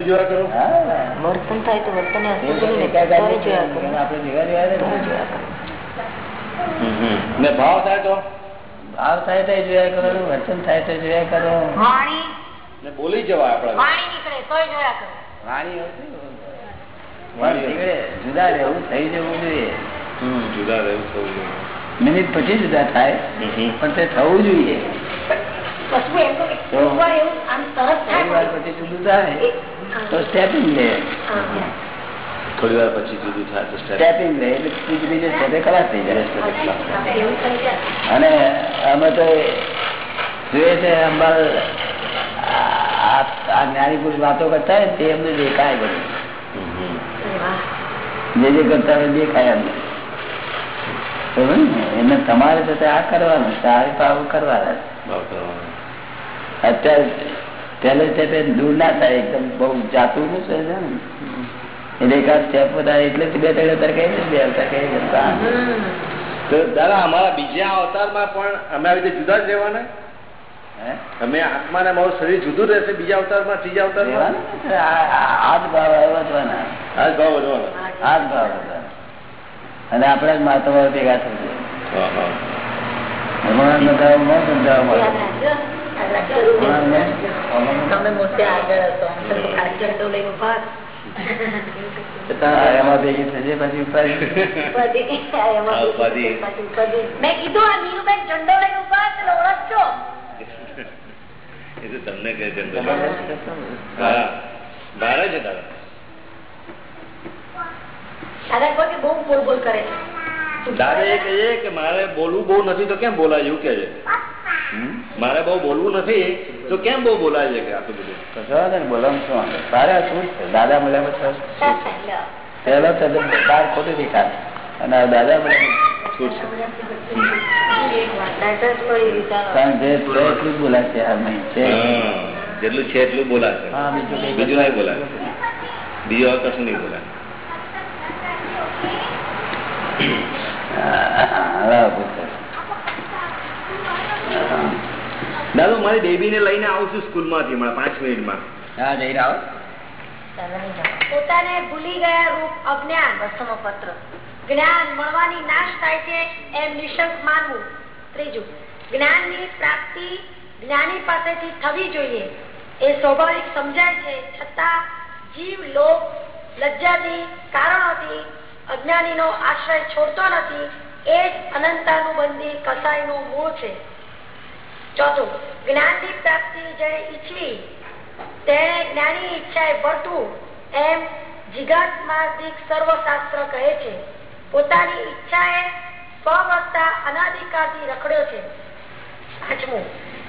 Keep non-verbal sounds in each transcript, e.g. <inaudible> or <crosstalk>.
વર્તન થાય તો વર્તન ભાવ થાય તો? ભાવ થાય તો જોયા કરો વર્તન થાય તો જોયા કરો. વાણી. ને બોલી જવાય આપડે વાણી નીકળે તોય જોયા કરો. વાણી જુદા રહેવું થઈ જવું જોઈએ. જુદા રહેવું થવું જોઈએ. મિનિટ પછી જુદા થાય. પણ તે થવું જોઈએ વસ્તુ એમ તો કે એક વાર એવું આમ તરત એક વાર પછી જુદું થાય. તો સ્ટેપિંગ લે. થોડી વાર પછી જુદું થાય તો સ્ટેપિંગ લે એટલે બીજે બીજે સ્ટેપે ખલાસ થઈ જાય. અને અમે તો જોઈએ છે અંબાલ આ આ જ્ઞાની પુરુષ વાતો કરતા હોય તે એમને દેખાય બધું. જે જે કરતા હોય દેખાય એમને. બરોબર એમને તમારે તો આ કરવાનું સારી પાવ કરવાના. અત્યારે પહેલે સ્ટેપે દૂર ના થાય એકદમ બહુ જાતું નું છે ને. એટલે એકાદ સ્ટેપ વધારે એટલે બે ત્રણ અવતાર કહે છે બે અવતાર કહે દાદા અમારા બીજા અવતારમાં પણ અમે આવી રીતે જુદા જ રહેવાના? હે? અમે આત્મા ને મારું શરીર જુદું રહેશે બીજા અવતારમાં ત્રીજા અવતારમાં? રહેવાનું ને? આ- આ- આ ભાવ વધવાના. આ ભાવ વધવાનો. ભાવ વધવાના. અને આપણા જ મહાત્માઓ ભેગા થશે. સમજાવવા મળે. તમે મોટે આગળ હતો. આમ તો લઈને ઊભા બહુ બોલ બોલ કરે છે. દાદા એ કહીએ કે મારે બોલવું બહુ નથી તો કેમ બોલાયું કે મારે બહુ બોલવું નથી તો કેમ બહુ બોલાય છે કે આટલું બધું? બોલવાનું શું તારે શું છે? દાદા મળ્યા? પહેલો. તો બહાર ખોટી દેખાય. અને દાદા મળ્યા જેટલું છે. એટલું બોલાશે. હા, બીજું નહીં બોલાય બીજું કશું નહીં બોલાય હા, હા, પૂછો. દાદા મારી બેબીને લઈને આવું છું સ્કૂલમાંથી હમણાં પાંચ મિનિટમાં. હા જઈ રહ્યો પોતાને ભૂલી ગયા રૂપ અજ્ઞાન. દસમો પત્ર જ્ઞાન મળવાની નાશ થાય છે એમ નિશંક માનવું. ત્રીજું જ્ઞાનની પ્રાપ્તિ જ્ઞાની પાસેથી થવી જોઈએ. એ સ્વાભાવિક સમજાય છે. છતાં જીવ લોક લજ્જાથી કારણોથી અજ્ઞાનીનો આશ્રય છોડતો નથી, એ જ અનંતાનુબંધી કસાયનું મૂળ છે. ચોથું, જ્ઞાનની પ્રાપ્તિ જે ઈચ્છવી તેણે જ્ઞાની ઈચ્છાએ વર્તવું એમ જીગાત્માર્દિક સર્વશાસ્ત્ર કહે છે. પોતાની ઈચ્છાએ સ્વવર્તા અનાધિકારથી રખડ્યો છે. પાંચમું,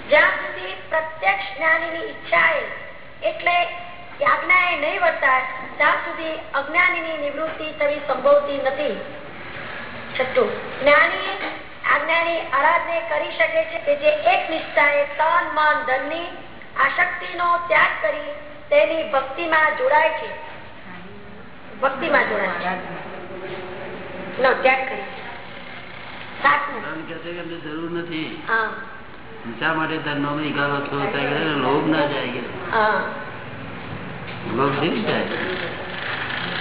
જ્યાં સુધી પ્રત્યક્ષ જ્ઞાનીની ઈચ્છાએ, એટલે આજ્ઞાએ નહીં વર્તાય ત્યાં સુધી અજ્ઞાનીની નિવૃત્તિ થવી સંભવતી નથી. છઠ્ઠું જ્ઞાની આજ્ઞાની આરાધને કરી શકે છે કે જે એક નિષ્ઠાએ તન મન ધનની આસક્તિનો ત્યાગ કરી તેની ભક્તિમાં જોડાય છે. ભક્તિમાં જોડાય છે. નો ત્યાગ કરી. જરૂર નથી. શા માટે કે એને લોભ ના જાય કે હા લોભ થઈ જાય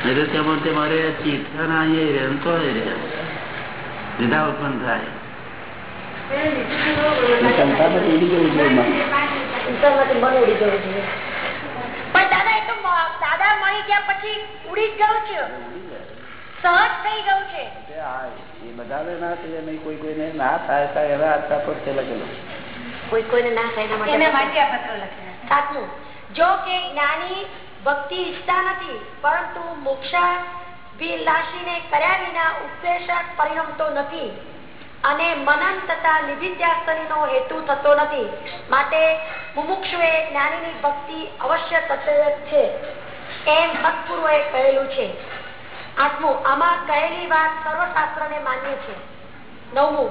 નહીં તો મારે ચિત્ત અને અહીંયા રહે ને તોય રહે લીધા ઉત્પન્ન થાય. સંસારમાંથી ઉડી જવું જોઈએ મન. સંસારમાંથી મન ઉડી જવું જોઈએ પણ દાદા એ તો મળી ગયા પછી ઉડી જ ગયું છે. સહજ થઈ ગયું છે. એ બધાને ના થાય કોઈ કોઈને ના થાય થાય એવા આટલા પર છે કોઈ કોઈને ના થાય એના માટે આ પત્ર લખ્યા સાતમું જો કે જ્ઞાની ભક્તિ ઈચ્છતા નથી, પરંતુ મોક્ષા કર્યા વિના ઉપદેશક પરિણમતો નથી અને મનન તથા નિધિધ્યાસનીનો હેતુ થતો નથી. માટે મુમુક્ષુએ જ્ઞાનીની ભક્તિ અવશ્ય કર્તવ્ય છે. એમ ભક્તપૂર્વએ કહેલું છે. આઠમું આમાં કહેલી વાત સર્વશાસ્ત્રને માન્ય છે. નવમું,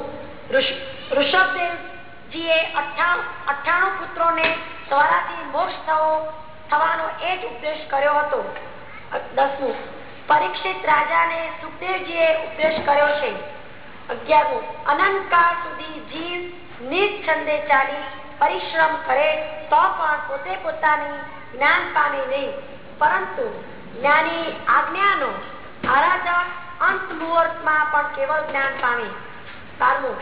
ઋષ- ઋષભદેવજીએ અઠ્ઠાણું પુત્રોને દ્વારાથી મોક્ષ થવો થવાનો એ જ ઉપદેશ કર્યો હતો. દસમું, પરીક્ષિત રાજાને સુખદેવજીએ ઉપદેશ કર્યો છે. અગિયારમું, અનંતકાળ સુધી જીવ નિર્છંદે ચાલી પરિશ્રમ કરે તો પણ પોતે પોતાની જ્ઞાન પામે નહીં. પરંતુ જ્ઞાની આજ્ઞાનો આરાધક અંત મુહૂર્તમાં પણ કેવળ જ્ઞાન પામે. બારમું,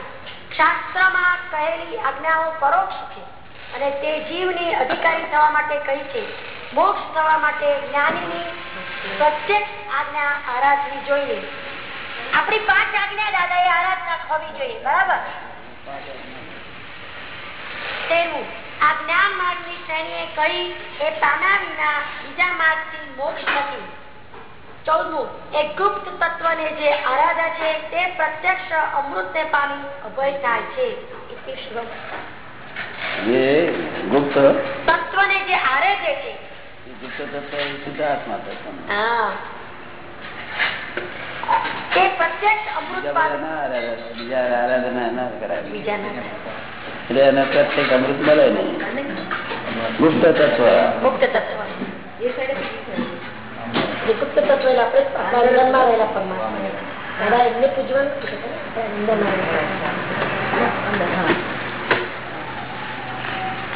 શાસ્ત્રમાં કહેલી આજ્ઞાઓ પરોક્ષ છે. અને તે જીવની અધિકારી થવા માટે કહી છે, મોક્ષ થવા માટે જ્ઞાનીની પ્રત્યક્ષ આજ્ઞા આરાધવી જોઈએ. આપણી પાંચ આજ્ઞા દાદા એ આરાધના હોવી જોઈએ, બરાબર? તેરમું આ જ્ઞાન માર્ગની શ્રેણીએ કહી એ પાના વિના બીજા માર્ગથી મોક્ષ નથી ચૌદમું, એ ગુપ્ત તત્વને જે આરાધા છે, તે પ્રત્યક્ષ અમૃતને પામી અભય થાય છે. જે ગુપ્ત. તત્વને જે આરાધે છે ગુપ્ત તત્વ એ શુદ્ધાત્મા તત્વ બીજા આરાધના ના કરાય. એટલે એને પ્રત્યેક અમૃત મળે નહીં ગુપ્ત તત્વ. ગુપ્ત તત્વ. એમને પૂજવાનું છે કે આપણા અંદરમાં રહેલા.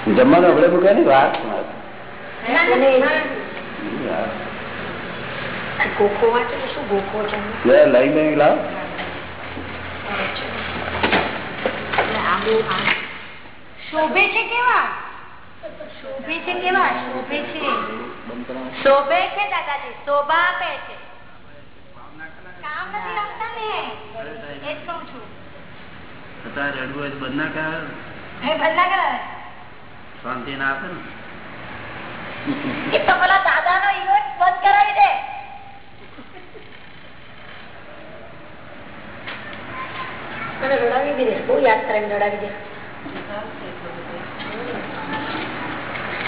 જમવાનું આપણે મૂકે ને વાત લઈ લઈ લાવ. શોભે છે કેવા? શોભે છે કેવા? શોભે છે. શોભે છે દાદાજી? શોભા આપે છે. કામ નથી આપતા ને એ જ કહું છું. છતાં રડવું બંધ ના કરે એ ભલા કરે શાંતિ ના આપે ને. તો પેલા દાદા નો ઇવેન્ટ બંધ કરાવી દે. મને રડાવી બી બહુ યાદ કરીને રડાવી દે.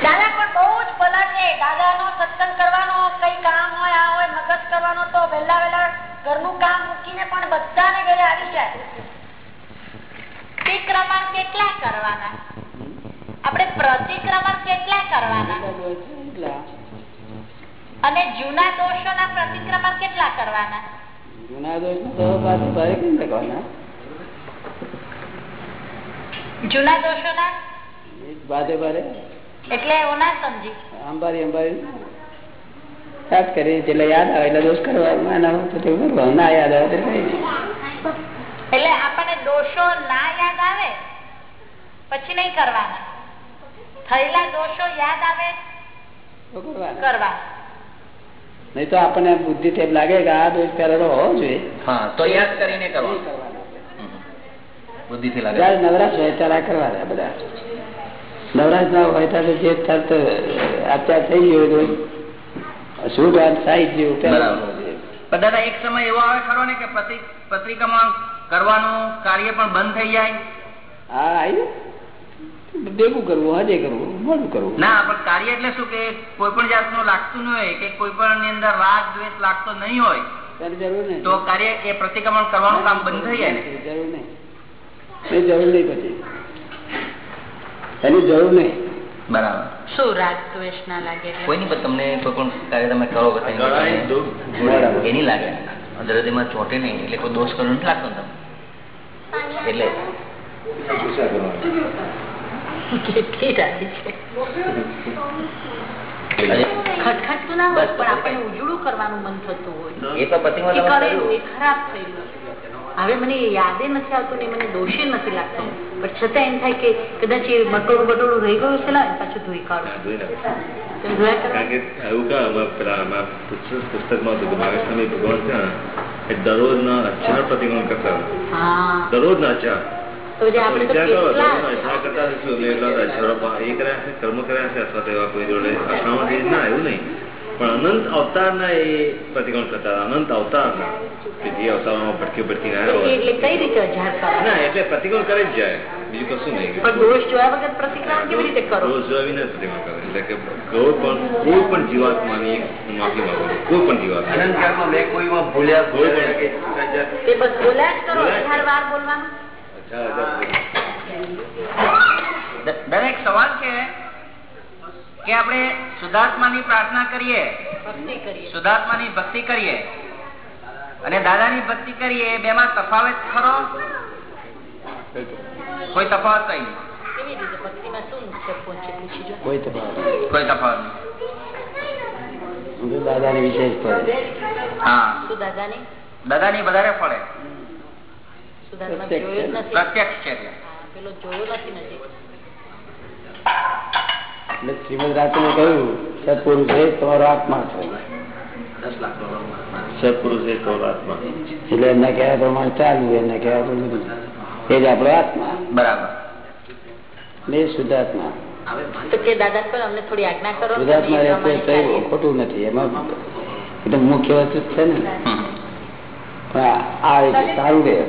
દાદા પણ બહુ જ ભલા છે. દાદા નો સત્સંગ કરવાનો કઈ કામ હોય આ હોય મગજ કરવાનો તો વહેલા વહેલા ઘરનું કામ મૂકીને પણ બધાને ઘરે આવી જાય. પ્રતિક્રમણ કેટલા કરવાના? આપણે પ્રતિક્રમણ કેટલા કરવાના? અને જૂના દોષોના પ્રતિક્રમણ કેટલા કરવાના? જૂના દોષ તો પાછું ભારે જૂના દોષો ના ભારે ભારે. એટલે એવું ના સમજી. અંબારી અંબારી. યાદ કરી એટલે યાદ આવે એટલે દોષ કરવા ના કરવાનું. ના યાદ આવે એટલે આપણને દોષો ના યાદ આવે પછી નહીં કરવાના. થયેલા દોષો યાદ આવે કરવા. નહીં તો આપણને બુદ્ધિ તેમ લાગે કે આ દોષ પેલા હોવો જોઈએ. હા તો યાદ કરીને એ કરવાનું. કરવાના. લાગે. નવરાશ હોય ત્યારે કરવાના બધા. નવરાશ ના હોય ત્યારે જે અત્યાર થઈ ગયું હોય તો વાત સાઈડ જેવું પહેલા બરાબર. પણ દાદા એક સમય એવો આવે ખરો ને કે પ્રતિ પત્રિકામાં કરવાનું કાર્ય પણ બંધ થઈ જાય? હા આવી ભેગું કરવું હજે કરવું મોડું કરવું. ના પણ કાર્ય એટલે શું કે કોઈ પણ જાતનું લાગતું ન હોય કે કોઈ પણ ની અંદર રાગ દ્વેષ લાગતો નહીં હોય તો કાર્ય એ પ્રતિક્રમણ કરવાનું કામ બંધ થઈ જાય જરૂર નહીં. એ જરૂર નહીં પછી. એની જરૂર નહીં. બરાબર. શું રાગ દ્વેષ ના લાગે? એટલે? કોઈ નહીં તમને કોઈ પણ કાર્ય તમે કરો બરાબર. એ નહીં લાગે. ચોટે નહીં એટલે કોઈ દોષ કરવું નથી લાગતો તમને. એટલે. કેટલી રાજી છે. ખટખટતું ના હોય બસ, પણ બસ, ઉજળું કરવાનું મન થતું હોય. એ તો પતિમાં એ તમે કરેલું કર્યું. એ ખરાબ થયેલું હવે મને યાદે નથી આવતું ને મને દોષે નથી લાગતો. પણ છતાં એમ થાય કે કદાચ એ બટોળું બટોળું રહી ગયું છે લાવ પાછું ધોઈ કાઢું. પુસ્તકમાં હતું કે ભગવાન છે ને એ દરરોજના હજાર પ્રતિક્રમણ કરતા દરરોજના હજાર તો જે આપણે તો કેટલા કર્મ કર્યા છે અથવા તો એવા કોઈ જોડે અથડામણ ના આવ્યું નહીં. પણ અનંત અવતારના એ પ્રતિકોણ કરતા અનંત અવતારના કે જે અવતારમાં ભટકી ભટકી ના એટલે કઈ રીતે ના એટલે પ્રતિકોણ કરે જ જાય. બીજું કશું નહીં. પણ દોષ જોયા વગર પ્રતિક્રમણ કેવી રીતે કરો? દોષ જોયા વિના પ્રતિક્રમણ કરે. એટલે કે કોઈ પણ કોઈ પણ જીવાત્માની માફી માંગો કોઈ પણ જીવાત્મા. અનંતકાળમાં મેં કોઈમાં ભૂલ્યા કોઈ પણ કે તે બસ બોલ્યા જ કરો. વાર બોલવાનું? દરેક સવાલ છે કે આપણે શુદ્ધાત્માની પ્રાર્થના કરીએ? ભક્તિ ની ભક્તિ કરીએ? અને દાદાની ભક્તિ કરીએ બે માં તફાવત ખરો? કોઈ તફાવત કઈ કોઈ તફાવત દાદાને વિશેષ પડે. હા. દાદાની? વધારે ફળે સુધારમાં જોયું નથી. પ્રત્યક્ષ છે પેલો જોયો નથી નજીક. શ્રીમદ રાત્રે કહ્યું સત્પુરુષ એ તમારો આત્મા છે. સત્પુરુષ એટલે એમના કહેવા પ્રમાણે ચાલવું એમના કહેવા પ્રમાણે એ જ આપણો આત્મા. બરાબર. ને શુદ્ધાત્મા. ખોટું નથી એમાં મુખ્ય વસ્તુ છે ને. આ- સારું રહે.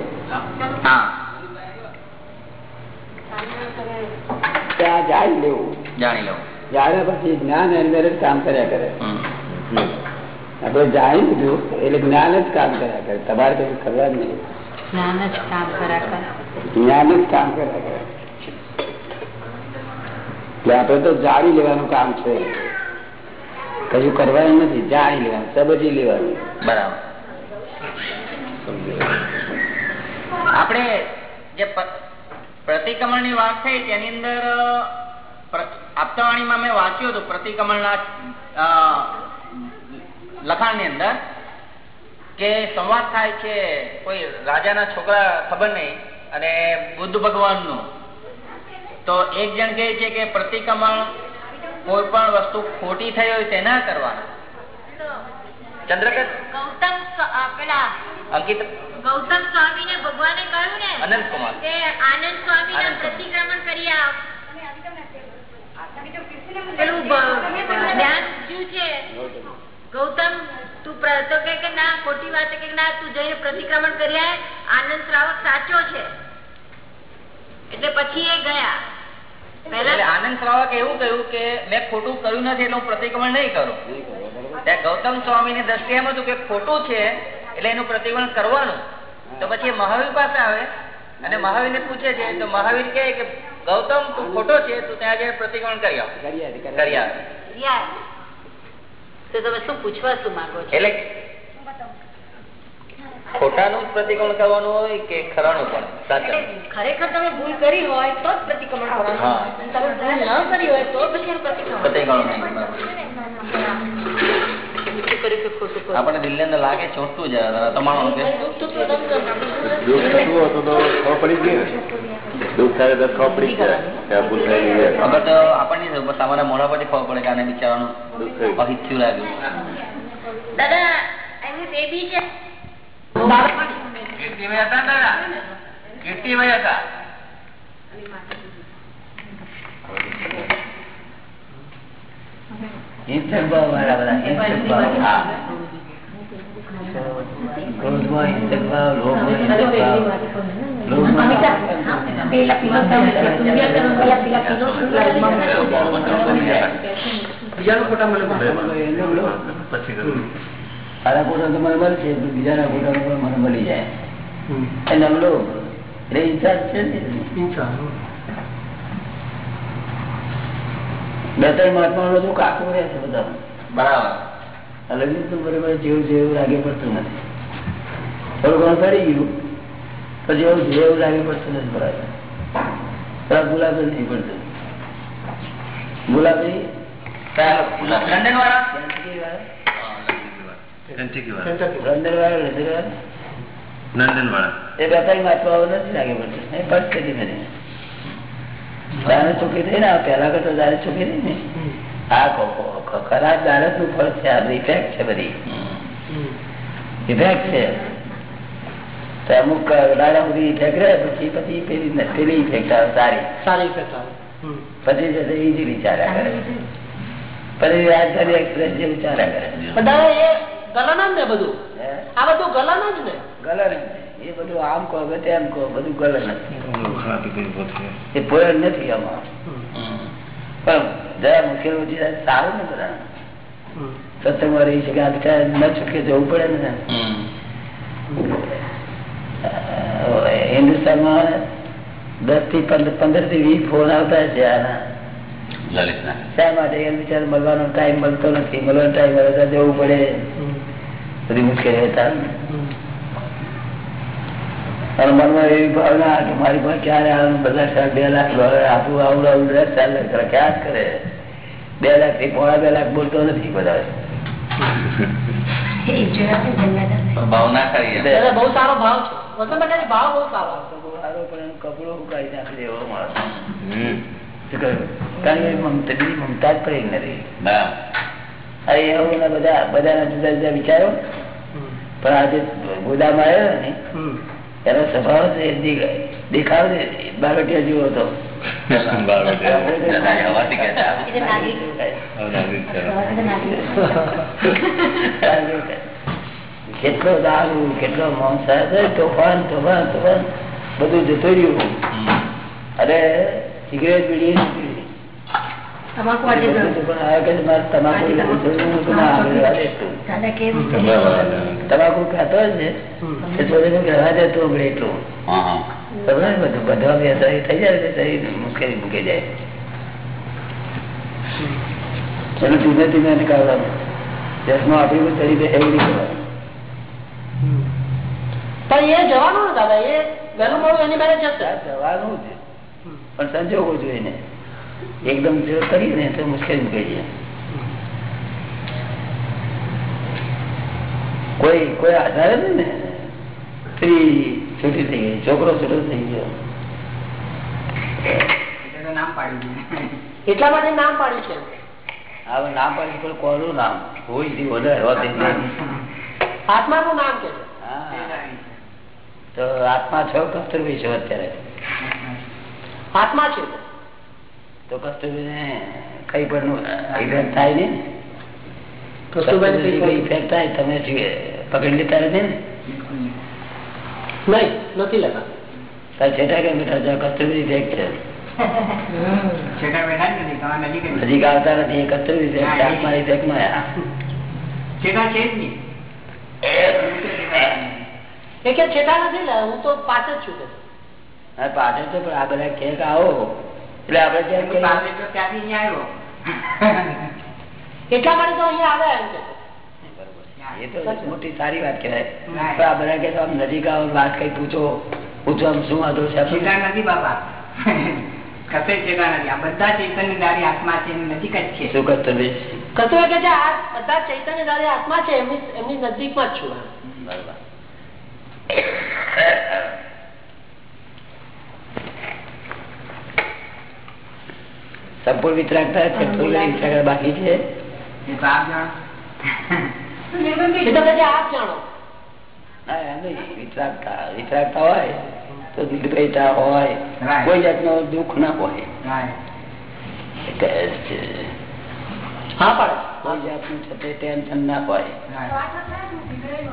ત્યાં જાણી લેવું. જાણી લઉં જાણ્યા પછી જ્ઞાન અંદર જ કામ કર્યા કરે. હમ. જાણી લીધું એટલે જ્ઞાન જ કામ કર્યા કરે. તમારે કઈ કરવા નહીં. જ્ઞાન જ કામ કર્યા કરે. જ્ઞાન જ કામ કર્યા કરે. એટલે આપણે તો જાણી લેવાનું કામ છે. કશું કરવાનું નથી જાણી લેવાનું સમજી લેવાનું. બરાબર. આપણે જે પ્રતિક્રમણની વાત થઈ તેની અંદર આપતાવાણીમાં મેં વાંચ્યું હતું પ્રતિક્રમણના લખાણ લખાણની અંદર કે સંવાદ થાય છે, કોઈ રાજાના છોકરા ખબર નહીં, અને બુદ્ધ ભગવાનનું. તો એક જણ કહે છે કે પ્રતિક્રમણ કોઈ પણ વસ્તુ ખોટી થઈ હોય તેના કરવાના. ચંદ્રકાંત ગૌતમ પેલા અંકિત? ગૌતમ સ્વામી ને ભગવાને કહ્યું ને અનંત કુમાર. કે આનંદ સ્વામી આનંદ પ્રતિક્રમણ કરી આવ. પેલું બ- જ્ઞાન ઉપજ્યું છે? ગૌતમ તું તો કે કે ના ખોટી વાત કે ના તું જઈને પ્રતિક્રમણ કરી આનંદ શ્રાવક સાચો છે. એટલે પછી એ ગયા. આનંદ શ્રાવક એવું કહ્યું કે મેં ખોટું કર્યું નથી એટલે હું પ્રતિક્રમણ નહીં કરું. ગૌતમ સ્વામી ની દ્રષ્ટિ એમ હતું કે ખોટું છે એટલે એનું પ્રતિક્રમણ કરવાનું. તો પછી એ મહાવીર પાસે આવે અને મહાવીર ને પૂછે છે તો મહાવીર કહે કે ગૌતમ તું ખોટો છે તું ત્યાં જઈને પ્રતિક્રમણ કરી આવ. કરી. આવ તો તમે શું પૂછવા શું માંગો છો? એટલે ખોટાનું જ પ્રતિક્રમણ કરવાનું હોય કે ખરાનું પણ? સાચા. ખરેખર તમે ભૂલ કરી હોય તો જ પ્રતિક્રમણ કરવાનું તમે ભૂલ ન કરી હોય તો પછી પ્રતિક્રમણ આપણે નહીં શું કર્યું કે ખોટું કર્યું આપણને દિલ અંદર લાગે ચોટતું જ તમારું કે? દુઃખ તો તો તમને દુઃખ થતું હોય તો તો ખબર પડી જ ગઈ ને. દુઃખ થાય તો ખબર પડી જ જાય કે આ ભૂલ થઈ ગઈ. છે. અગર તો આપણને જ સામાન્ય મોઢા પરથી ખબર પડે કે આને બિચારાનું થયું લાગ્યું. દાદા એમની બેબી છે. કીર્તિભાઈ ખોટા મને. પછી સારા ફોટા તો મને મળશે પણ બીજાના ફોટા પણ મને મળી જાય. એનો લોભ એટલે હિંસા છે ને? બે ત્રણ મહાત્મા બધું કાકું રહે છે બધા. બરાબર. અલગ તો બરાબર જેવું જેવું લાગે પડતું નથી. થોડું ઘણું કરી ગયું પછી એવું જેવું લાગે પડતું નથી બરાબર. ગુલાબ નથી નહીં પડતું. ગુલાબી લંડન વાળા? કેન્ટીકી વાળા? એન્ટિકી વાળા. લંડન વાળા લંડન વાળા લંડન વાળા એ બે ત્રણ મહાત્માઓ નથી લાગે પડતું એ પડશે ધીમે ધીમે દાને ચોખ્ખી થઈ ને આ પહેલા કરતા દાને ચોખ્ખી થઈ ને આ ખ- ખ- ખરાબ દાનતનું ફળ છે આ ઇફેક્ટ છે બધી ઇફેક્ટ છે તો અમુક દાડા સુધી ઇફેક્ટ રહે પછી પછી પેલી ન- પેલી ઇફેક્ટ આવે સારી સારી ઇફેક્ટ આવે પછી જશે ઇઝીલી ચાલ્યા કરે પછી રાજધાની એક્સપ્રેસ જેવું ચાલ્યા કરે પણ દાદા એ ગલન ને બધું? આ બધું ગલન જ ને? ગલન એ બધું આમ કહો કે તેમ કહો બધું ગલન જ છે. ખરાબ રીતે પોતે. એ પોઈન્ટ નથી આમાં. પણ જરા મુશ્કેલ ઓછી થાય સારું ને બધા સત્સંગમાં રહી શકે આ બિચારા ન ચૂકે જવું પડે ને હિન્દુસ્તાનમાં દસથી પંદર પંદરથી વીસ ફોન આવતા છે આના. શા માટે? એમ બિચારા મળવાનો ટાઈમ મળતો નથી. મળવાનો ટાઈમ મળે જવું પડે. બધી મુશ્કેલી હતા અને મનમાં એવી ભાવના કે મારી પાસે ક્યારે આવે બધા સાહેબ બે લાખ ડોલર આપું આવું આવું દસ ચાર લાખ ક્યાં કરે? બે લાખથી પોણા બે લાખ બોલતો નથી બધા. ભાવ ના કરીએ દાદા બહુ સારો ભાવ છે. ભાવ બહુ સારો કપડો ઉકાળી નાખી દેવો માણસ. શું કહ્યું? કારણ કે મમતા મમતા જ પડી નથી. અરે એવું ને બધા બધાના જુદા જુદા વિચારો. પણ આજે ગોદામ આવ્યો ને એનો સ્વભાવ જ એ દે- દેખાવ બારોટિયા જેવો હતો. <laughs> કેટલો દારૂ કેટલો તોફાન તોફાન તોફાન બધું જતું રહ્યું. અરે સિગરેટ બીડી. તમાકુ ખાતો જ ને રહેવા દેતું એટલું બધું બધા થઈ જાય શરીર મુશ્કેલી મૂકી જાય. ચલો ધીમે ધીમે એને કાઢવાનું. ચશ્મા આપી શરીર એવું નહીં કરવાનું પણ એ જવાનું ને દાદા એ વહેલું મોડું એની જશે. જવાનું છે. પણ સંજોગો જોઈને એકદમ જો કરીએ ને તો મુશ્કેલ મૂકી જાય. કોઈ કોઈ આધાર જ ને. સ્ત્રી છૂટી થઈ ગઈ છોકરો છૂટો થઈ ગયો. એટલા માટે નામ પાડ્યું છે? હવે નામ પાડી પણ કોનું નામ? હોયથી વધારે. આત્માનું નામ કે છે તો? આત્મા છો અત્યારે. આત્મા છે તો કસ્તુરબી કઈ પણ ઇફેક્ટ થાય ને કઈ ઇફેક્ટ થાય તમે પકડી લેતા નથી ને? નહીં નથી લેતા. તાર છેટા ઇફેક્ટ છે? નજીક આવતા નથી એ ઇફેક્ટ આત્મા ઇફેક્ટમાં એ કે છેટા નથી હું તો પાસે જ છું. કે છે. હા, પાછળ તો પણ આ બધા કે આવો. એટલે આપડે માટે તો <laughs> અહીંયા આવ્યા. એમ કે? એ તો મોટી સારી વાત કહેવાય. આ બધા કે નજીક આવો વાત કઈ પૂછો. પૂછો આમ શું વાંધો છે? નથી <laughs> કશે છેટા નથી. આ બધા ચૈતન્ય દારી આત્મા છે એની નજીક જ છે. શું કસ્તુરબી કસ્તુરબા કે છે આ બધા ચૈતન્ય દાદી આત્મા છે એમની એમની નજીકમાં જ છું. બરાબર. સંપૂર્ણ વિતરાગતા છે થોડી બાકી છે. વિતરાગતા હોય તો નિર્ભયતા હોય. કોઈ જાતનો દુઃખ ના હોય. હા પણ કોઈ જાતનું છે ટેન્શન ના હોય.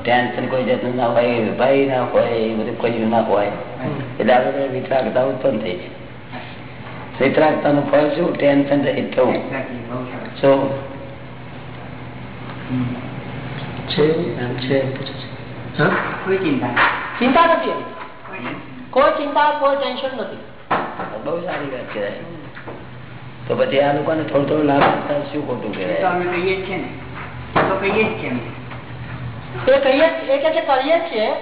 ટેન્શન કોઈ જાતનું ના હોય ભય ના હોય એ બધું કોઈ ના હોય. એટલે આપણે વિતરાગતા ઉત્પન્ન થઈ છે. વિતરાગતાનું ફળ શું? ટેન્શન રહી થવું. Exactly. શું હમ. છે એમ છે એમ પૂછે છે. હા? કોઈ ચિંતા નથી. કોઈ ચિંતા કોઈ ટેન્શન નથી. બહુ સારી વાત કહેવાય. તો પછી આ લોકોને થોડો થોડો લાભ શું ખોટું કહેવાય? અમે કહીએ છીએ ને. તો કહીએ જ છે કહીએ એ કે કરીએ જ છીએ.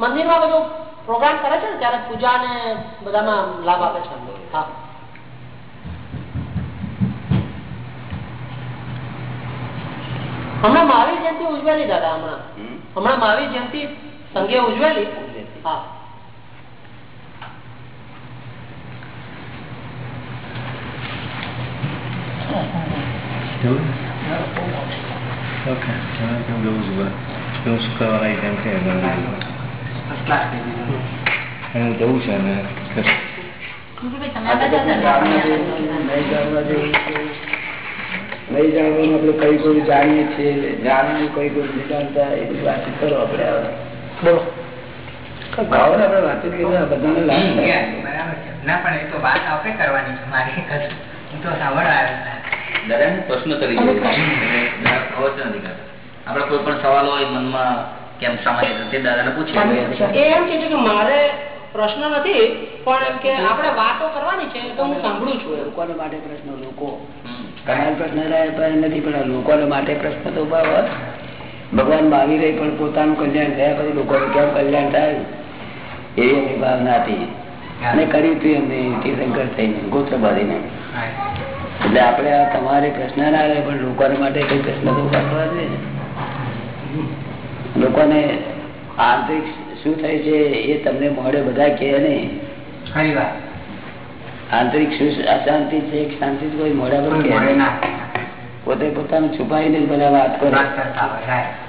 મંદિરમાં બધું પ્રોગ્રામ કરે છે ને ત્યારે પૂજા ને બધામાં લાભ આપે છે હા. હમણાં મહાવીર જયંતિ ઉજવેલી દાદા હમણાં હમણાં મહાવીર જયંતિ સંઘે ઉજવેલી હા જવું છે નહીં જાણવાનું આપણે કઈ કોઈ જાણીએ છીએ જાણવાનું કઈ કોઈ નથી જાણતા એ બધી વાતચીત કરો આપણે બોલો. ભાવ આપણે વાતચીત કરીએ બધાને લાભ હમ, થાય. yes, બરાબર છે. ના પણ એ તો વાત આપણે કરવાની છે મારી તો સાંભળવા આવ્યો છું. દાદા હું પ્રશ્ન કરી દઉં દાદા પ્રવચન નથી કરતા આપણે કોઈ પણ સવાલ હોય મનમાં કેમ સામાન્ય તે દાદાને પૂછીએ. એ એમ કે છે કે મારે પ્રશ્ન નથી પણ એમ કે આપણે વાતો કરવાની છે તો હું સાંભળું છું. લોકોને માટે પ્રશ્ન લોકો હમ. પ્રશ્ન નથી, પણ લોકો માટે પ્રશ્ન તો ઊભા હોય. ભગવાન મહાવીર પણ પોતાનું કલ્યાણ થયા પછી લોકોનું કેમ કલ્યાણ થાય? એવી એમની ભાવના હતી. અને કર્યું હતું એમને તીર્થંકર થઈને, ગોત્ર બાંધીને. એટલે આપણે આ તમારે પ્રશ્ન ના આવે પણ લોકોને માટે કઈ પ્રશ્ન તો ઊભા કરવા જોઈએ. લોકોને આંતરિક શું થાય છે એ તમને મોડે બધા કહે નહીં. આંતરિક અશાંતિ છે? શાંતિ કોઈ મોડા પર પોતે પોતાનું છુપાવીને બધા વાત કરે.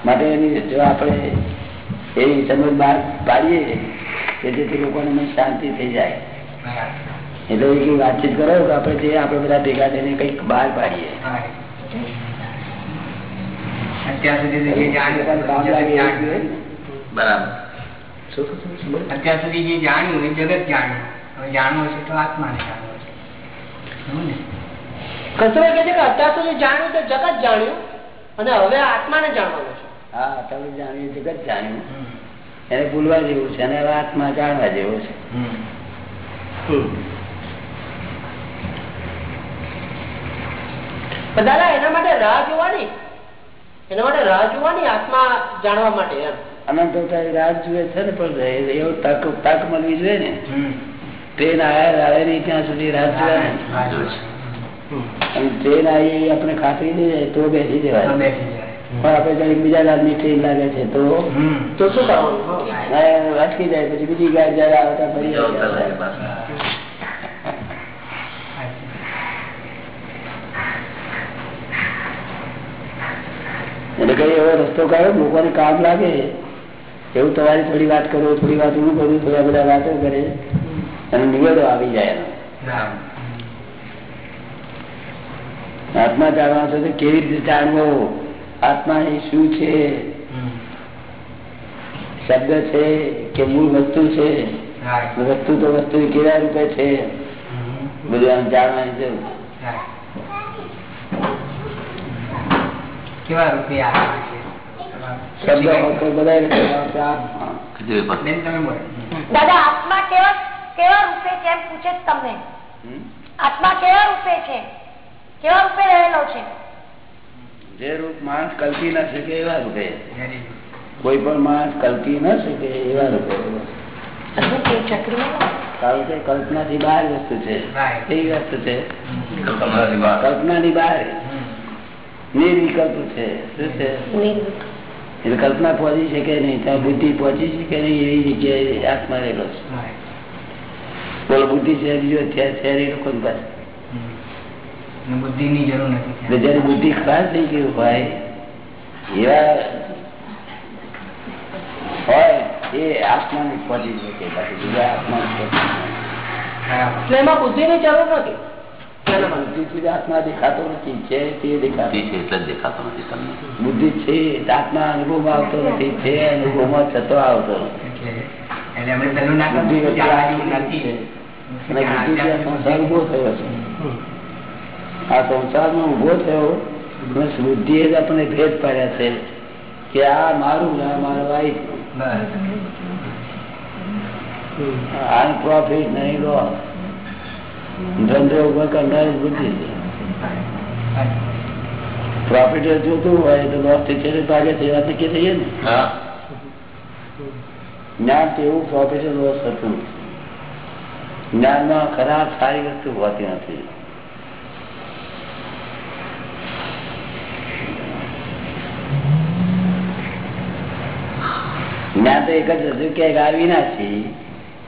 માટે એની જો આપણે એવી સમજ બહાર પાડીએ કે જેથી લોકોને મને શાંતિ થઈ જાય. એટલે એ કઈ વાતચીત કરો કે આપણે જે આપણે બધા ભેગા થઈને કંઈક બહાર પાડીએ. અત્યાર સુધી. બરાબર. શું શું શું શું બોલો? અત્યાર સુધી જે જાણ્યું એ જગત જાણ્યું. જાણવું છે તો આત્માને જાણવું છે. એવું કે છે કે અત્યાર સુધી જાણ્યું તો જગત જાણ્યું અને હવે આત્માને જાણવાનું છે. હા તમે જાણ્યું જગત જાણ્યું. એને ભૂલવા જેવું છે અને હવે આત્મા જાણવા જેવું છે. દાદા એના માટે રાહ જોવાની? એના માટે રાહ જોવાની આત્મા જાણવા માટે એમ? અનંત રાહ જુએ છે ને પણ એવું તક તક મળવી જોઈએ ને. ટ્રેન આવ્યા આવે નહીં ત્યાં સુધી રાત. અને ટ્રેન આવી આપણે ખાતરી જાય તો બેસી જવાય. પણ આપણે કંઈક બીજા ગામની ટ્રેન લાગે છે તો તો શું કરવાનું અટકી જાય પછી બીજી ગાડી જયારે આવતા ફરી. એટલે કઈ એવો રસ્તો કાઢો લોકોને કામ લાગે. એવું તમારી થોડી વાત કરો થોડી વાત હું કરું થોડા બધા વાતો કરે. અને નિવેદો આવી જાય એનો. આત્મા જાણવા છે કેવી રીતે જાણવો? આત્મા એ શું છે? શબ્દ છે કે મૂળ વસ્તુ છે? વસ્તુ તો વસ્તુ કેવા રૂપે છે? બધું આમ જાણવાની જરૂર. કેવા રૂપિયા શબ્દ બધા દાદા આત્મા કેવા કેવા રૂપે છે એમ પૂછે તમને? આત્મા કેવા રૂપે છે? કેવા રૂપે રહેલો છે? જે રૂપ માણસ કલ્પી ના શકે એવા રૂપે. કોઈ પણ માણસ કલ્પી ન શકે એવા રૂપે. કલ્પના થી બહાર વસ્તુ છે. કેવી વસ્તુ છે? કલ્પના ની બહાર. નિર્વિકલ્પ છે. શું છે? એટલે કલ્પના પહોંચી શકે નહીં. ત્યાં બુદ્ધિ પહોંચી શકે નહીં એવી જગ્યાએ આત્મા રહેલો છે. બોલો બુદ્ધિ છે જરૂર નથી જયારે બુદ્ધિ થઈ ગયું હોય એવા હોય એ આત્માને પહોંચી શકે બાકી બીજા આત્મા બરાબર. એટલે એમાં જરૂર નથી. આત્મા દેખાતો નથી છે તે દેખાતી બુદ્ધિ છે એટલે દેખાતો નથી તમને? બુદ્ધિ છે આત્મા અનુભવ આવતો નથી છે અનુભવમાં થતો આવતો નથી. અને આ સંસાર ઊભો થયો છે. આ સંસારમાં ઊભો થયો બસ બુદ્ધિએ જ આપણને ભેદ પાડ્યા છે કે આ મારું ને આ મારો વાઈફ આ પ્રોફિટ નહીં લો. ધંધો ઊભો કરનારી બુદ્ધિ છે. પ્રોફિટ જોતું હોય તો લોસ ટીચર ભાગે છે વાત નક્કી થઈએ ને? જ્ઞાન તેવું પ્રોફિટ લોસ નથી. જ્ઞાનમાં ખરાબ સારી વસ્તુ હોતી નથી. જ્ઞાન તો એક જ વસ્તુ કે આ નાખી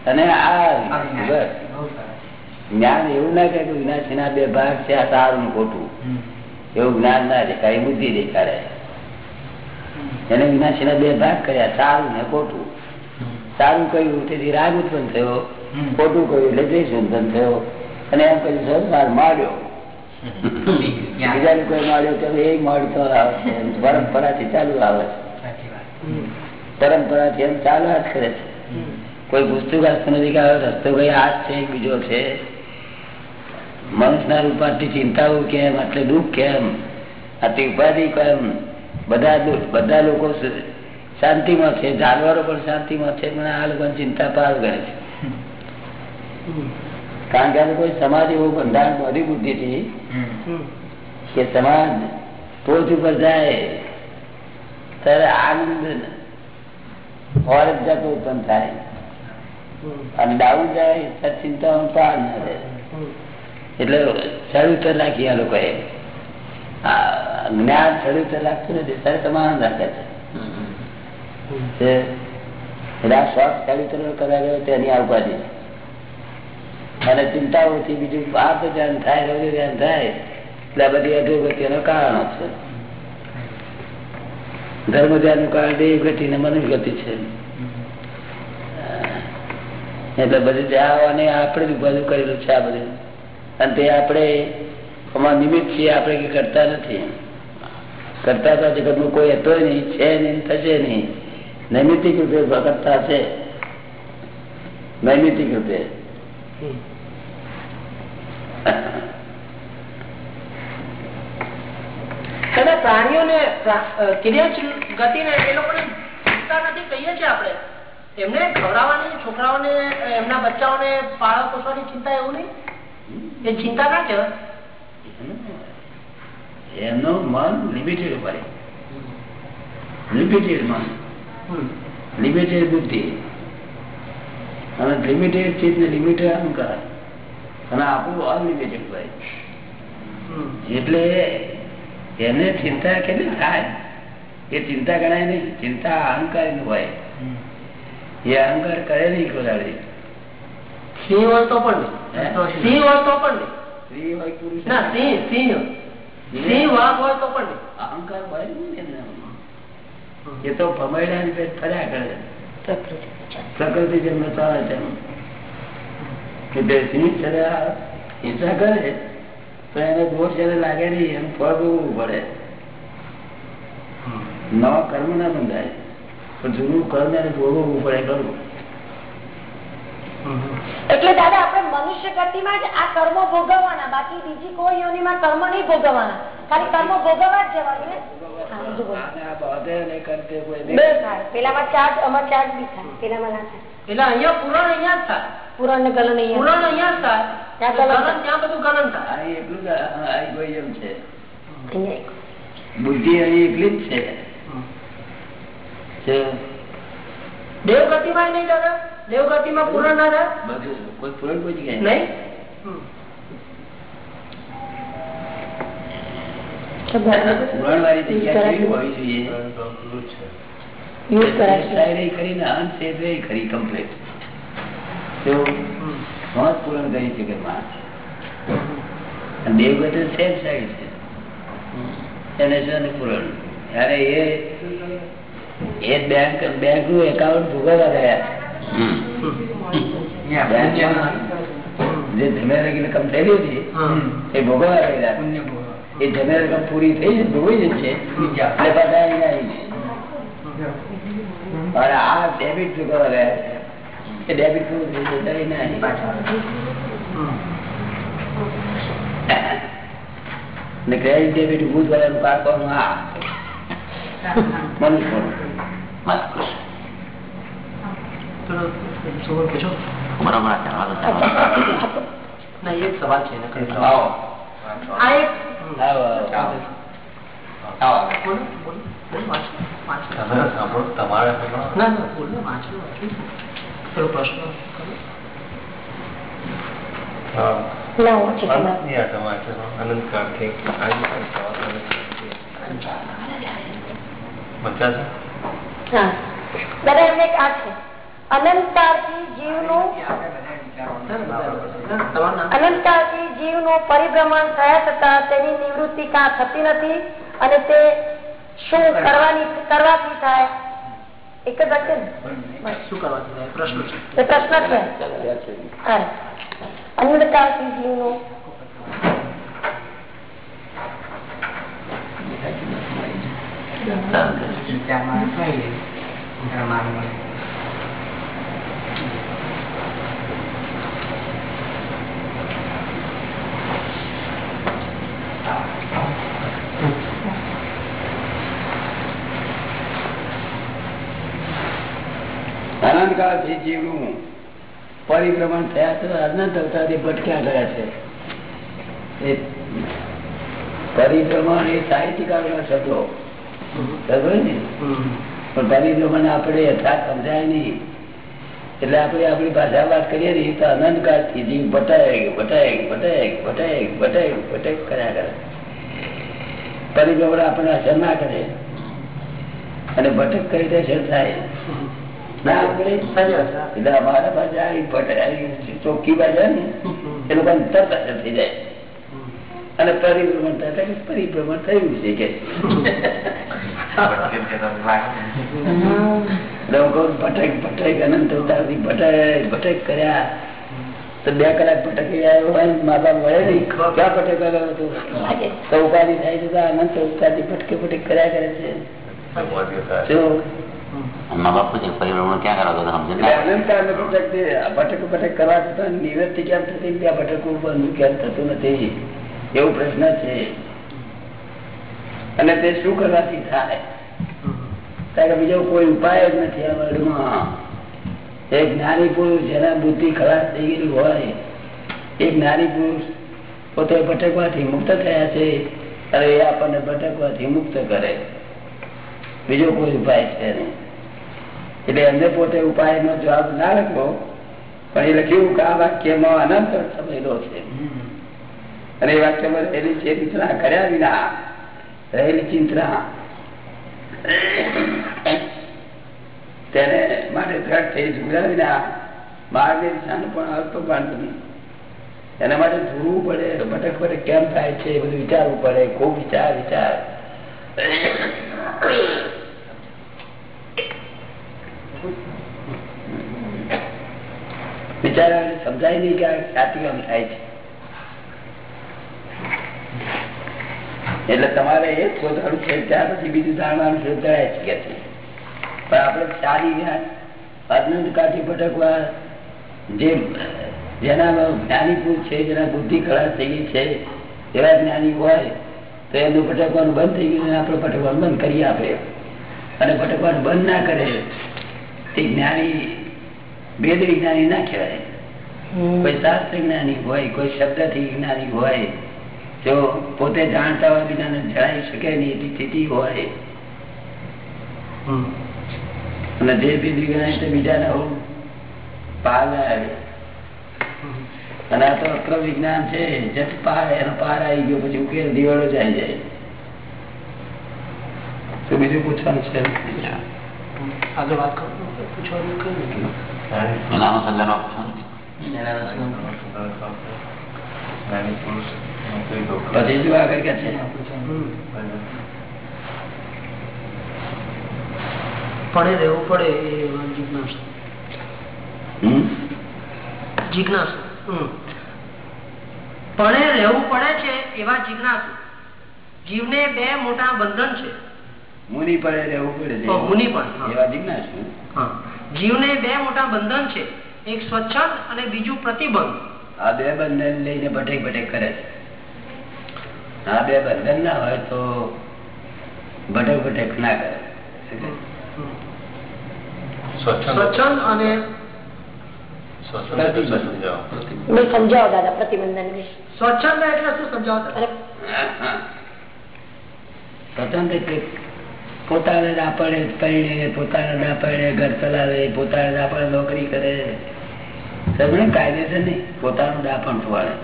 અને આ જ્ઞાન એવું ના કહે કે વિનાશી ના બે ભાગ છે આ સારું ને ખોટું. એવું જ્ઞાન ના દેખાય બુદ્ધિ દેખાડે. એને વિનાશી ના બે ભાગ કર્યા સારું ને ખોટું. સારું કહ્યું તેથી રાગ ઉત્પન્ન થયો. ખોટું કહ્યું એટલે દ્વેષ ઉત્પન્ન થયો. અને એમ કહ્યું સંસાર માર્યો. ત્યાં બીજા લોકો માર્યો કે એ મારતો પરંપરાથી ચાલુ આવે છે. પરંપરાથી એમ ચાલુ જ કરે છે. કોઈ પૂછતું નથી કે આ રસ્તો કઈ હાથ છે બીજો છે. મનુષ્યના રૂપાથી ચિંતાઓ કેમ એટલે દુઃખ કેમ? અતિ ઉપાધિ કેમ? બધા બધા લોકો શાંતિમાં છે જાનવરો પણ શાંતિમાં છે. પણ આ લોકોની ચિંતા પાર કરે છે. કારણ કે કોઈ સમાજ એવું બંધારણ બધી બુદ્ધિ થી કે સમાજ ટોચ ઉપર જાય ત્યારે આનંદ ઓરજ જતો ઉત્પન્ન થાય. અને ડાઉન જાય ત્યારે ચિંતામાં પાર ના રહે. એટલે ચડુતર રાખી આ લોકોએ. જ્ઞાન જ્ઞાન ચડુતર રાખતું નથી ત્યારે તમારા રાખે છે. છે એટલે આ શોખ ચાલિત્ર કરાવ્યો તેની આ ઉપાધિ. અને ચિંતાઓથી બીજું બાપ ધ્યાન થાય રોજ ધ્યાન થાય. એટલે આ બધી અધોગતિનો કારણ છે ધર્મ ધ્યાનનું કારણ દેવ ગતિ ને મનુષ્ય ગતિ છે. એટલે બધી અને આપણે જ બધું કરેલું છે આ બધું. અને તે આપણે આમાં નિમિત્ત છીએ, આપણે કઈ કરતા નથી. કરતા તો જગતમાં કોઈ હતો નહીં, છે નહીં, થશે નહીં. નૈમિતિક રૂપે કરતા છે નૈમિતિક રૂપે. અને પ્રાણીઓને ક્રિયાશીલ ગતિને એ લોકોને ચિંતા નથી કહીએ છીએ આપણે? એમને ખવડાવવાની છોકરાઓને એમના બચ્ચાઓને પાળા પોષવાની ચિંતા એવું નહીં? એ ચિંતા ના કહેવાય. એમનું મન લિમિટેડ હોય. લિમિટેડ મન. લિમિટેડ બુદ્ધિ. અને લિમિટેડ ચીજ ને લિમિટેડ અહંકાર. અને આપણું અનલિમિટેડ હોય. એટલે એને ચિંતા કેટલી થાય? એ ચિંતા ગણાય નહીં. ચિંતા અહંકાર હોય. એ અહંકાર કરે નહીં કોદાળી સિંહ હોય તો પણ નહીં. સિંહ હોય તો પણ નહીં. હોય પુરુષ ના સિંહ સિંહ. સિંહ વાઘ હોય તો પણ અહંકાર હોય નહીં એ તો ભમેડા ફર્યા કરે. પ્રકૃતિ જેમ ચાલે તેમ. સિંહ આ હિંસા કરે તો એને દોષ જયારે લાગે નહીં એનું ફળ ભોગવવું પડે નવા કર્મ ના બંધાય. પણ જૂનું કર્મ એને ભોગવવું પડે કરવું. એટલે દાદા આપણે મનુષ્ય ગતિમાં જ આ કર્મો ભોગવવાના બાકી બીજી કોઈ યોનિમાં કર્મ નહીં ભોગવવાના. ખાલી કર્મો ભોગવવા જ જવાનું પેલામાં ચાર્જ અમાર ચાર્જ બી થાય. પેલામાં ના થાય. પેલા અહીંયા પૂરણ અહીંયા જ થાય. પુરાણ ને ગલન અહીંયા. પુરાણ અહીંયા થાય. ત્યાં ત્યાં બધું ગલન થાય. એટલું જ આ- આ છે. બુદ્ધિ અહીં એકલી જ છે. છે. દેવ ગતિમાં નહીં દાદા. દેવ ગતિમાં પુરાણ ના થાય. બધું કોઈ પૂરણ કોઈ જગ્યાએ નહીં? પૂરણ વાળી જગ્યા કેવી હોવી જોઈએ? યુઝ કરાય છે. શાયરી કરીને અંત છે તે ખરી કમ્પ્લીટ તો મહત પૂરણ કરી શકે માં અને દેવગત છે. સાઈડ છે એને શું ને પૂરણ. ત્યારે એ એ બેંક બેંકનું એકાઉન્ટ ભોગવવા ગયા જે જમે રકમ થયેલી હતી એ ભોગવવા ગયા એ જમે રકમ પૂરી થઈ છે ભોગવી જશે બધા આ ડેબિટ ચૂકવવા ગયા એ ડેબિટ થવું જોઈએ અહીંયા ને ક્રેડિટ ડેબિટ ભૂત વાળાનું કાઢવાનું આ મનુષ્ય સવાલ છે. તમારે ના ના. પેલો પ્રશ્ન. ના. અનંતકાળથી અનંતકાળથી જીવનું પરિભ્રમણ થયા છતાં તેની નિવૃત્તિ કાં થતી નથી અને તે શું કરવાની કરવાથી થાય એક જ ને? બસ. શું કરવાથી થાય? પ્રશ્ન છે. પ્રશ્ન છે. હા. અનંતકાળથી જીવનું વિચારમાં કઈ ધર્માનું અનંત કાળથી જીવનું પરિભ્રમણ થયા છે અનંત ભટક્યા ગયા છે. એ પરિભ્રમણ એ સાહિત્યકારોના શબ્દો. ને? પણ પરિભ્રમણ આપણે યથાર્થ સમજાય નહીં. એટલે આપણે આપણી ભાષા વાત કરીએ ને તો અનંતથી જીવ ભટાય ભટાય ભટાય ભટાય ભટાય ભટાય કર્યા કરે. પરિભ્રમણ આપણને અસર ના કરે. અને ભટક કરી રીતે થાય. ના. આપણે એટલે અમારા પાસે આવી ભટક આવી ચોખ્ખી બાજુ ને એ લોકો તરત અસર થઈ જાય. અને પરિભ્રમણ થાય કે પરિભ્રમણ થયું છે કે. લોકો ભટક ભટક અનંત અવતારથી ભટક ભટક કર્યા. તો બે કલાક ભટકી આવ્યો હોય મા બાપ વળે નહીં. ક્યાં ભટક આવ્યો હતો? તો ઉપાધિ થાય છે અનંત અવતારથી ભટકે ભટક કર્યા કરે છે. બીજો કોઈ ઉપાય જ નથી આ વર્લ્ડમાં એક જ્ઞાની પુરુષ જેના બુદ્ધિ ખલાસ થઈ ગયેલી હોય, એ જ્ઞાની પુરુષ પોતે ભટકવાથી મુક્ત થયા છે, અને એ આપણને ભટકવાથી મુક્ત કરે. બીજો કોઈ ઉપાય છે નહીં. એટલે એમને પોતે ઉપાય નો જવાબ ના લખવો, પણ એ લખ્યું કે આ વાક્યમાં અનંત સમયેલો છે. અને એ વાક્યમાં રહેલી ચિંતના કર્યા વિના રહેલી ચિંતના તેને માટે દ્રઢ થઈ ઝુગ્યા વિના માર્ગની દિશાનું પણ આવતો પણ એના માટે જોવું પડે ભટક પડે, કેમ થાય છે, એ બધું વિચારવું પડે, ખૂબ વિચાર વિચાર. વિચાર સમજાય નહીં કે સાચી કામ થાય છે. એટલે તમારે એ જ શોધવાનું છે, ત્યાર પછી બીજું જાણવાનું શોધાય જ કે છે. પણ આપણે સારી અનંત કાઠી ભટકવા જે જેના જ્ઞાની છે, જેના બુદ્ધિ કળા થઈ ગઈ છે, એવા જ્ઞાની હોય, તો એમનું ભટકવાનું બંધ થઈ ગયું આપણે ભટકવાનું બંધ કરી આપે અને ભટકવાનું બંધ ના કરે તે જ્ઞાની ભેદ વિજ્ઞાની ના કહેવાય. કોઈ શાસ્ત્ર જ્ઞાની હોય કોઈ શબ્દથી જ્ઞાની હોય જો પોતે જાણતા હોય બીજાને જણાવી શકે નહીં એવી સ્થિતિ હોય. અને જે ભેદ વિજ્ઞાની તે બીજાને હું પાર આવે. અને આ તો અક્રમ વિજ્ઞાન છે જે પાર એનો પાર આવી ગયો પછી ઉકેલ દિવાળો જાય જાય તો બીજું પૂછવાનું છે આગળ વાત કરો પૂછવાનું કયું એના અનુસંધાનો પૂછો પછી જો આગળ કે છે પડે રહેવું પડે એ જિજ્ઞાસુ? જિજ્ઞાસુ. પડે રહેવું પડે છે એવા જિજ્ઞાસુ જીવને બે મોટા બંધન છે મુનિ પડે રહેવું પડે છે. મુનિ પણ, એવા જિજ્ઞાસુ. જીવને બે મોટા બંધન છે. એક સ્વચ્છંદ અને બીજું પ્રતિબંધ. આ બે બંધન લઈને ભટેક ભટેક કરે છે. આ બે બંધન ના હોય તો ભટેક ભટેક ના કરે. સ્વચ્છંદ. અને સમજાવો? દાદા પ્રતિબંધન સ્વચ્છંદ એટલે શું સમજાવો સ્વચ્છંદ એટલે પોતાને ના પડે પરણે પોતાને ના પડે ઘર ચલાવે, પોતાને ના પડે નોકરી કરે. સમજે કાયદેસર નહીં, પોતાનું દાપણ ફવાડે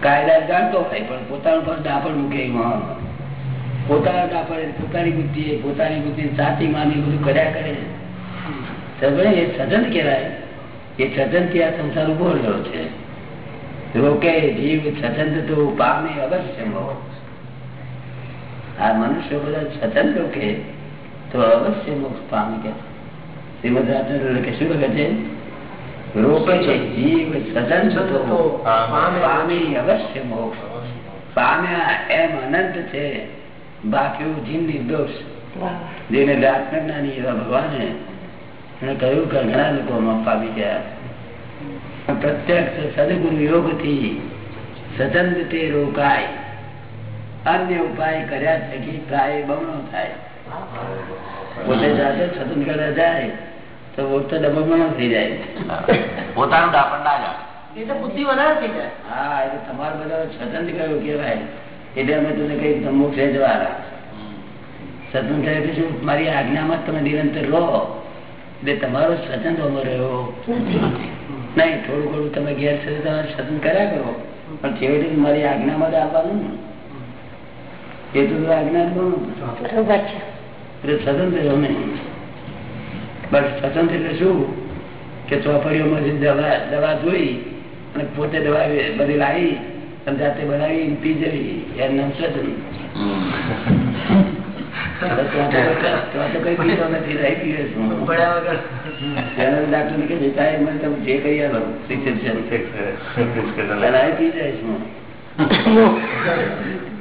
કાયદા જાણતો હોય, પણ પોતાનું પણ દાપણ મૂકે પોતાના દાપણ પોતાની બુદ્ધિ પોતાની બુદ્ધિ સાચી માની બધું કર્યા કરે. સમજે એ સજન કહેવાય. એ સજનથી આ સંસાર ઊભો રહ્યો છે. રોકે, જીવ સજન તો પામે અવશ્ય મોહ આ મનુષ્ય બધા સચન લોકે તો અવશ્ય મોક્ષ પામી કે. શ્રીમદ રાજચંદ્ર કે શું લખે છે? રોકે છે જીવ સચન થતો પામી. અવશ્ય મોક્ષ. પામ્યા એમ અનંત છે. બાકી જીવ નિર્દોષ. જેને આત્મજ્ઞાની એવા ભગવાને એને કહ્યું કે ઘણા લોકો પામી ગયા. પ્રત્યક્ષ સદગુરુ યોગથી સચંદ તે રોકાય. અન્ય ઉપાય કર્યા થકી પ્રાય બમણો થાય. પોતે જાતે સ્વતંત્ર જાય તો પોતે ડબલ બમણો થઈ જાય. પોતાનું દાપણ ના જાય એટલે બુદ્ધિ વધારે થઈ જાય. હા એટલે તમારે બધા સ્વતંત્ર કયું કેવાય એટલે અમે તમને કઈ મોક્ષ જવાના. સ્વતંત્ર એટલે શું? મારી આજ્ઞામાં જ તમે નિરંતર રહો. એટલે તમારો સ્વતંત્ર અમર રહ્યો. નહીં થોડું થોડું તમે છે તમે સ્વતંત્ર કર્યા કરો. પણ છેવટે મારી આજ્ઞામાં જ આવવાનું ને એ તો આજ્ઞા એટલે સ્વતંત્ર રહો બસ સ્વતંત્ર એટલે શું? કે ચોપડીઓમાંથી દવા દવા જોઈ અને પોતે દવા બધી લાવી અને જાતે બનાવી પી જવી. એમ નામ સ્વતંત્ર જે કહી આવો પ્રિસ્ક્રિપ્શન પી જાય છું. <laughs>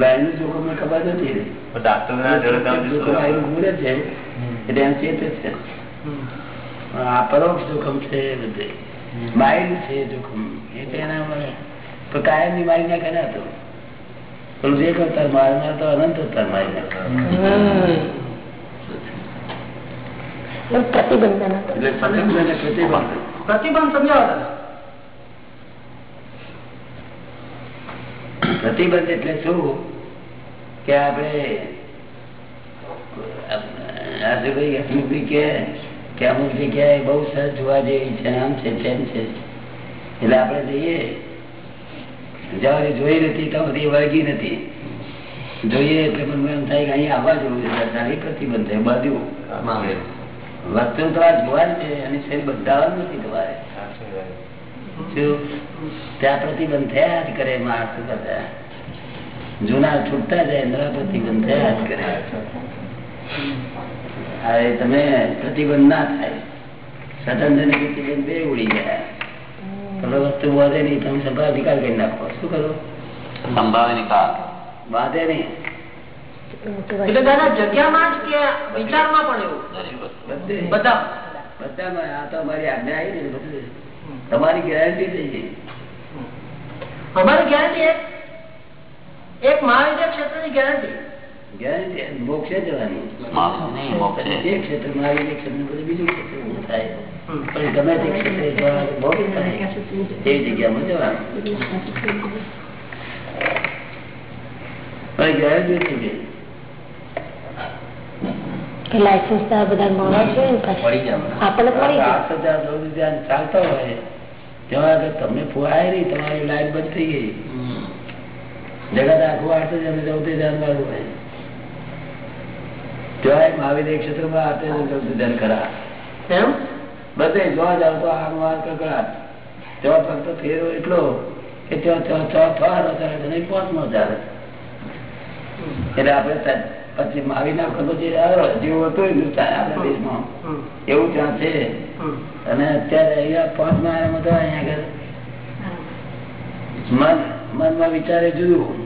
લાઈન જોખમ ખબર નથી જોખમ આયુ બોલે છે. એટલે એમ ચેતે છે. આ પરોક્ષ જોખમ છે બધે. માઇન્ડ છે જોખમ. એટલે એના કાયમની મારી નાખે ના તો. પેલું જે કરતા મારે મારે તો અનંત હતા મારી નાખે પ્રતિબંધ પ્રતિબંધ. પ્રતિબંધ સમજાવો દાદા પ્રતિબંધ એટલે શું? કે આપણે રાજુભાઈ હસમુખભાઈ કે કે અમુક જગ્યાએ બહુ સરસ જોવા જેવી છે આમ છે તેમ છે. એટલે આપણે જઈએ. જ્યાં જોઈ નથી તો બધી વળગી નથી. જોઈએ એટલે મને એમ થાય કે અહીંયા આવવા જવું છે તારી પ્રતિબંધ છે બધું વસ્તુ તો આ જોવાની છે અને શરીર બધા નથી તમારે. ત્યાં પ્રતિબંધ થયા જ કરે માણસ બધા. જૂના છૂટતા જાય નવા પ્રતિબંધ થયા જ કરે હવે તમે પ્રતિબંધ ના થાય. સ્વતંત્ર ને પ્રતિબંધ બે ઉડી ગયા તમે વસ્તુ વધે નહીં તમે સંભાળ નિકાલ કરી નાખો. શું કરો? સંભાવે નિકાલ વાંધે નહીં. જગ્યામાં જ કે વિચારમાં પણ એવું? બધા. બધામાં આ તો અમારી આજ્ઞા આવી ને તમારી ગેરંટી થઈ ગઈ. અમારી ગેરંટી એક એક મહાવિદ્યા ક્ષેત્રની ગેરંટી? ગેરંટી મોક્ષે જવાની. એક ક્ષેત્ર મારી એક ક્ષેત્ર બીજું ઊભું થાય. પણ ગમે તે એ જગ્યામાં જવાનું. પણ ગેરંટી થઈ ગઈ તમને ફુવાય નહીં તમારી લાઈફ બંધ થઈ ગઈ. જગત આખું આઠ હજાર ચૌદ ધ્યાન વાળું હોય. ત્યાં મહાવીર ક્ષેત્રમાં આઠ હજાર ચૌદ હજાર ખરા. એમ? બધે જોવા જાવ તો આમ વાર કકડાટ. ત્યાં ફક્ત ફેરો એટલો કે ત્યાં ત્યાં છ થવાનો ચાલે છે નહીં પાંચ ચાલે. એટલે આપણે ત- પછી માવી નાખો પછી આવ્યો જેવું હતું હિન્દુસ્તાન આપણા દેશમાં. એવું ત્યાં છે. અને અત્યારે અહીંયા પાંચ આવ્યા તો અહીંયા આગળ. મન મનમાં વિચારે જુદું.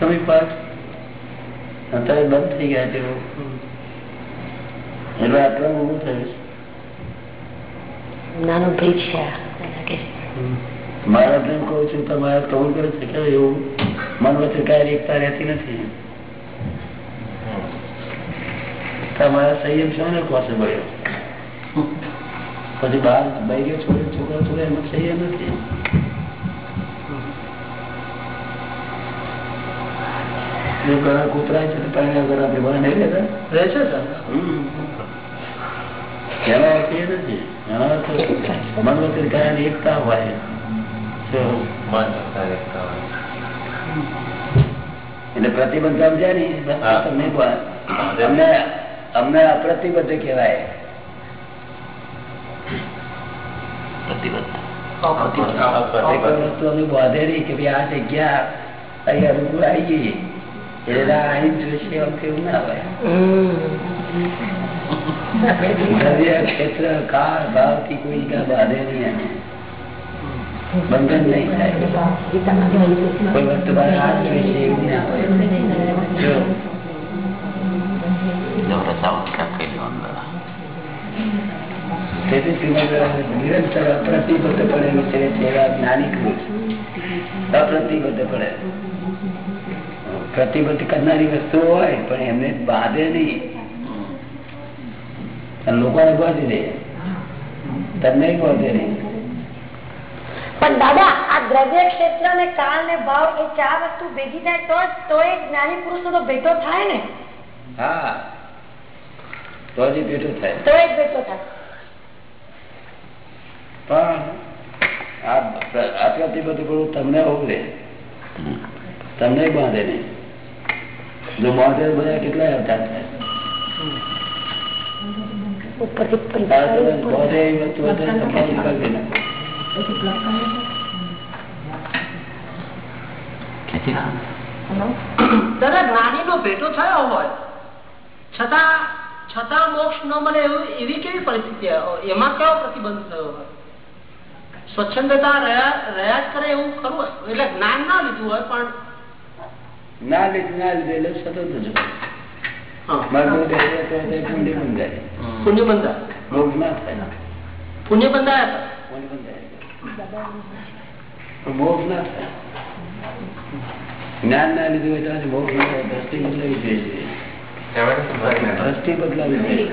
કવિક માર્ગ અત્યારે બંધ થઈ ગયા તેઓ એટલે આટલા ઊભું થયું છે. નાનું બ્રિજ છે મારા જેમ કહું છું તમારે કબૂલ કરે છે કે એવું મન વચ્ચે કાંઈ એકતા રહેતી નથી. તમારા સંયમ છે ને કોસે મળ્યો પછી બહાર બૈરીઓ છોડે છોકરા છોડે એમાં સંયમ નથી. જો ઘણા કૂતરા છે પાણી વગર આપણે ભણે નહીં રહેતા. રહે છે સર હમ. એનો અર્થ એ નથી. એનો અર્થ મન વચ્ચે એકતા હોય. એટલે પ્રતિબંધ સમજ્યા ને તમને અમને અમને અપ્રતિબદ્ધ કહેવાય. પ્રતિબદ્ધ એક વસ્તુ અમે બાંધે નહીં કે ભાઈ આ જગ્યા અહીંયા રૂબરૂ આવી ગઈ. અહીં જ જોઈશે એમ કેવું ના હોય દ્રવ્ય, ક્ષેત્ર કાળ ભાવથી કોઈ જગ્યા બાંધે નહીં એને બંધન નહીં થાય કોઈ વસ્તુ બહાર આ જ જોઈશે એવું ના હોય જો રસાવટ કરી દેવાનું તેથી શ્રીમદ નિરંતર અપ્રતિબદ્ધ પડે વિશે છે એવા જ્ઞાની પુરુષ અપ્રતિબદ્ધ પડે પ્રતિબદ્ધ કરનારી વસ્તુ હોય પણ એમને બાંધે નહીં. લોકોને બાંધી દે. તમને બાંધે નહીં. પણ દાદા આ દ્રવ્ય ક્ષેત્ર ને કાળ ને ભાવ એ ચાર વસ્તુ ભેગી થાય તો તો એ જ્ઞાની પુરુષ નો ભેટો થાય ને? હા. તો જ ભેટો થાય. તો જ ભેટો થાય. પણ આ પ્ર- આ પ્રતિબદ્ધ તમને ઓગળે તમને બાંધે નહીં. જો બાંધે બધા કેટલા? અવતાર જ્ઞાની નો? ભેટો થયો હોય. છતાં છતાં મોક્ષ ન મળે એવી કેવી પરિસ્થિતિ એમાં કેવો પ્રતિબંધ થયો હોય? સ્વચ્છંદતા રહ્યા રહ્યા જ કરે એવું ખરું? હોય? એટલે જ્ઞાન ના લીધું હોય પણ ના લીધે ના લીધે એટલે સતત છો હા, માર્ગો દે તો તે પુણ્ય બંધાય મોક્ષ ના થાય પુણ્ય બંધાયા પુણ્ય બંધાય પણ મોક્ષ ના થાય. જ્ઞાન ના લીધું હોય મોક્ષ ના થાય દ્રષ્ટિ બદલાવી જોઈએ. દ્રષ્ટિ બદલાવી જોઈએ.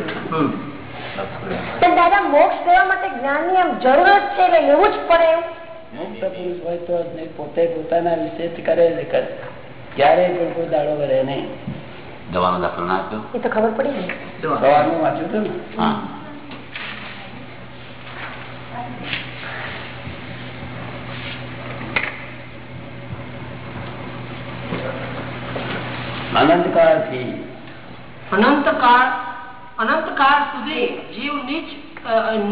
પણ દાદા મોક્ષ લેવા માટે જ્ઞાનની આમ જરૂરત છે એટલે લેવું જ પડે મોક્ષ પુરુષ હોય તો પોતે પોતાના વિશે જ કરે છે કરે. ક્યારેય પણ કોઈ દાડો કરે નહીં. દવાનો દાખલો ના આપ્યો? એ તો ખબર પડી ને સવારનું વાંચ્યું હતું ને? અનંતકાળ અનંતકાળથી. અનંતકાળ સુધી જીવ નીચ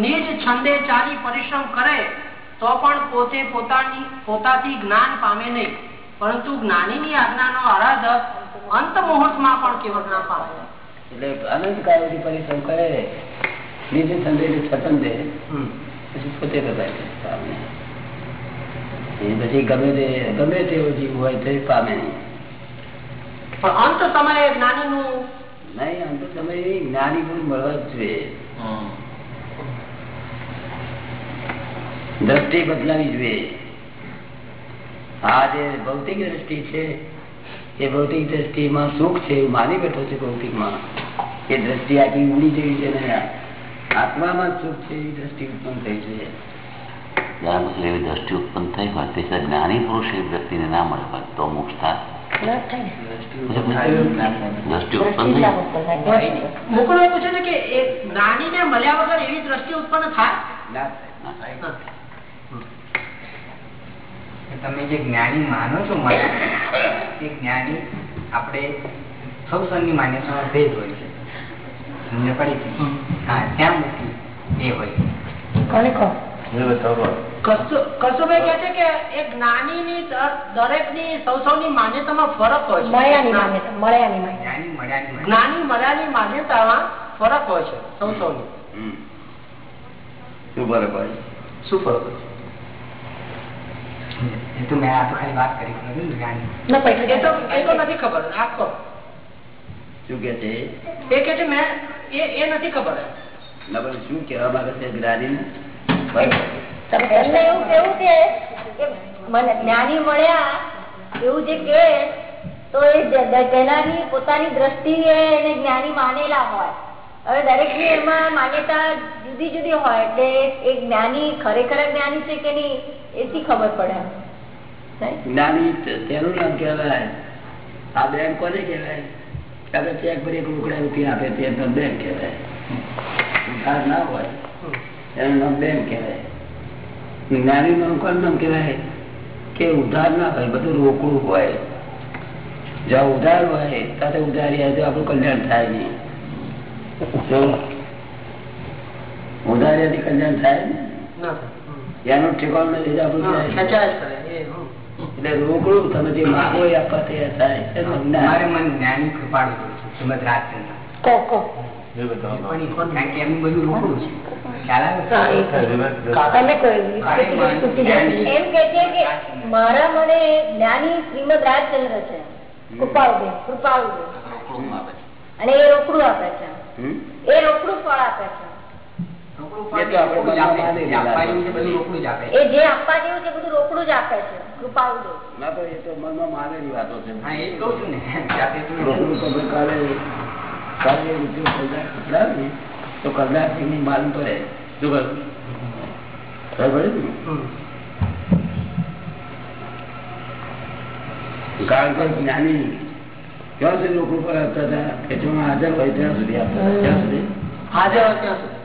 નિજ છંદે ચાલી પરિશ્રમ કરે તો પણ પોતે પોતાની પોતાથી જ્ઞાન પામે નહીં. પરંતુ જ્ઞાનીની આજ્ઞાનો આરાધક અંત મુહૂર્તમાં પણ કેવળ ના પામે એટલે અનંતકાળથી પરિશ્રમ કરે નીચે છંદે છતંદે પછી પોતે પામે. એ પછી ગમે તે ગમે તેવો જીવ હોય તો પામે નહીં. પણ અંત સમયે જ્ઞાનીનું નહીં અંત સમયે તમે જ્ઞાની ગુણ મળવા જ જોઈએ. દ્રષ્ટિ બદલાવી જોઈએ. આ જે ભૌતિક દ્રષ્ટિ છે એ ભૌતિક દ્રષ્ટિમાં સુખ છે એવું માની બેઠો છે ભૌતિકમાં. એ દ્રષ્ટિ આખી ઊંડી જેવી છે ને આત્મામાં સુખ છે એવી દ્રષ્ટિ ઉત્પન્ન થઈ છે. એવી દ્રષ્ટિ ઉત્પન્ન થઈ હોય તે જ્ઞાની પુરુષ એ વ્યક્તિને ના મળે હોય તો મોક્ષ થાય. દ્રષ્ટિ ઉત્પન્ન પૂછે છે કે જ્ઞાની ને મળ્યા વગર એવી દ્રષ્ટિ ઉત્પન્ન થાય? ના તમે જે જ્ઞાની માનો છો મને એ જ્ઞાની આપણે સૌ સૌની માન્યતામાં ભેદ હોય છે. સમજ પડી? હા ત્યાં મૂકી એ હોય. ફરક હોય છે. શું ફરક હોય? એ તો મેં આ તો ખાલી વાત કરી નથી ને જ્ઞાની ના એ તો એ તો નથી ખબર. આપ કહો. શું કે છે? એ કે છે મેં એ એ નથી ખબર. ના શું કહેવા માંગે છે જ્ઞાની એવું કેવું કે મને જ્ઞાની મળ્યા એવું જે કે તો એ તેનાની પોતાની દ્રષ્ટિએ એને જ્ઞાની માનેલા હોય. હવે દરેકની એમાં માન્યતા જુદી જુદી હોય એટલે એ જ્ઞાની ખરેખર જ્ઞાની છે કે નહીં, એથી ખબર પડે જ્ઞાની તેનું નામ કહેવાય. આ બેંક કોને કહેવાય? આપણે ચેક પર એક રોકડા રૂપિયા આપે, તે તો કહેવાય. ઉધાર ના હોય એનું નામ બેંક કહેવાય. જ્ઞાની કોનું નામ કહેવાય? કે ઉધાર ના બધું રોકડું હોય. જ્યાં ઉધાર હોય, ત્યાં ઉધારી આપણું કલ્યાણ થાય નહીં? ઉધારિયાથી કલ્યાણ થાય ને ના થાય. એનું ઠેકાણું નથી તો આપણું હા, થાય. ખેંચાય જ કરે એ હમ. એટલે રોકડું તમે જે માગો એ આપવા તૈયાર થાય એનું જ્ઞાન. મારે મન જ્ઞાની કૃપાળુ શ્રીમદ રાજચંદ્ર છે ખ્યાલ આવે છે? હા, એ તમે કોઈ સ્તુતિ જતી. એમ કે છે કે મારા મને જ્ઞાની શ્રીમદ રાજચંદ્ર છે કૃપાળુદેવ કૃપાળુદેવ રોકડું આપે છે અને એ રોકડું આપે છે? એ રોકડું ફળ આપે છે. તો આપણે રોકડું જ આપે. મનમાં માની જે આપવાનું છે. લેવાનું. બધું રોકડું જ આપે. એ જે આપવા જેવું છે બધું રોકડું જ આપે છે. કૃપાળુ ના તો એ તો મનમાં માનેલી વાતો છે. હા એ જ કહું છું ને. જાતે તો રોકડું તમે કાલે કાલે એ રૂપિયો કરદાર ખવડાવે ને તો કરદારની માલુમ પડે શું કારણ કે જ્ઞાની ક્યાં સુધી લોકો પર આપતા હતા કે જો હાજર હોય ત્યાં સુધી આપતા ત્યાં સુધી? હાજર ત્યાં સુધી.